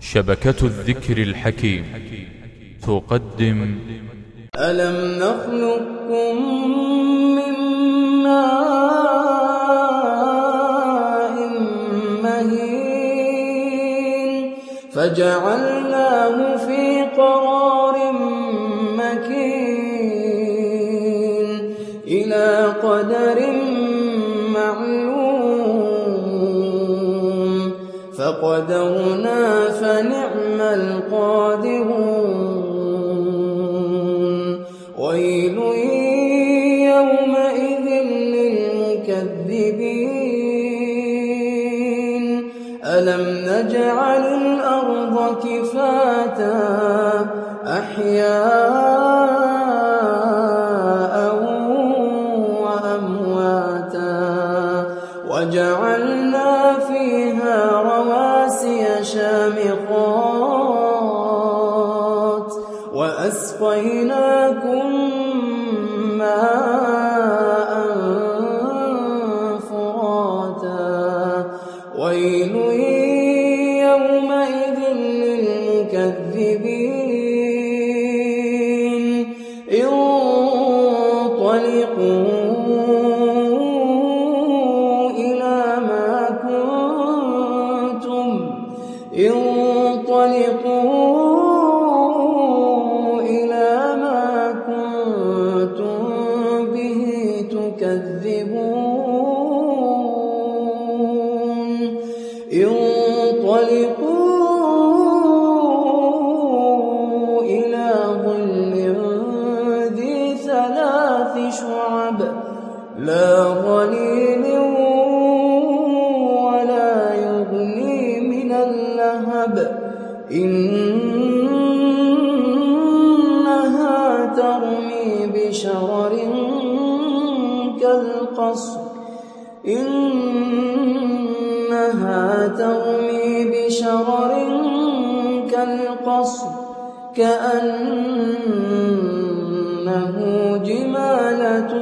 شبكة الذكر الحكيم. تقدم. ألم نخلقكم من ماء مهين فجعلناه في قرار مكين إلى قدر معلوم فقدرنا فنعم القادرون. ويل يومئذ للمكذبين. ألم نجعل الأرض كفاتا؟ أحياء شامخات وأسقيناكم ماء فراتا. ويل يومئذ للمكذبين. انطلقوا إلى ما كنتم تكذبون. انطلقوا إلى ظل ذي ثلاث شعب لا ظليل ولا يغني من اللهب. إنها ترمي بشرر كالقصر إنها ترمي بشرر كالقصر كأنه جمالة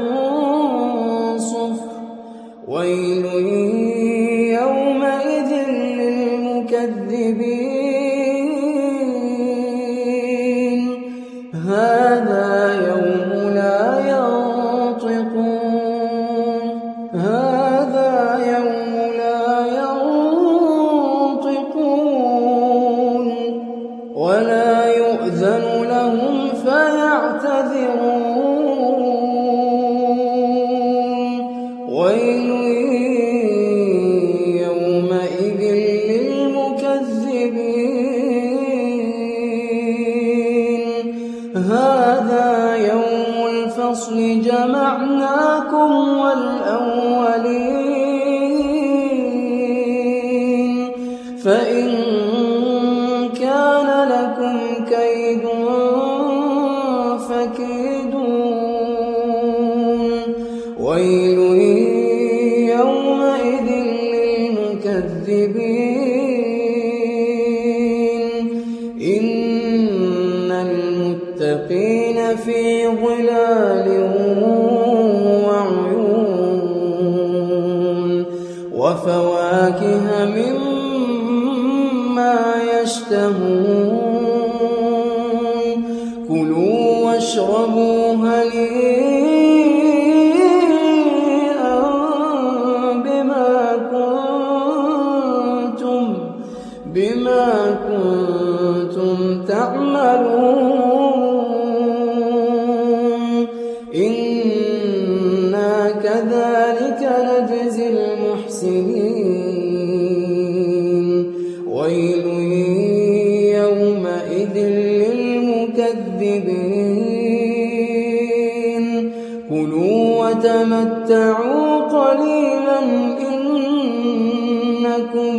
صفر. ويل ويل يومئذ للمكذبين. هذا يوم الفصل جمعناكم والأولين. فإن ويل يومئذ للمكذبين. إن المتقين في ظلال وعيون. وفواكه مما يشتهون. كلوا واشربوا هنيئا. تعملون إنا كذلك نجزي المحسنين. ويل يومئذ للمكذبين. كلوا وتمتعوا قليلا إنكم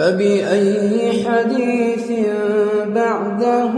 فبأي حديث بعده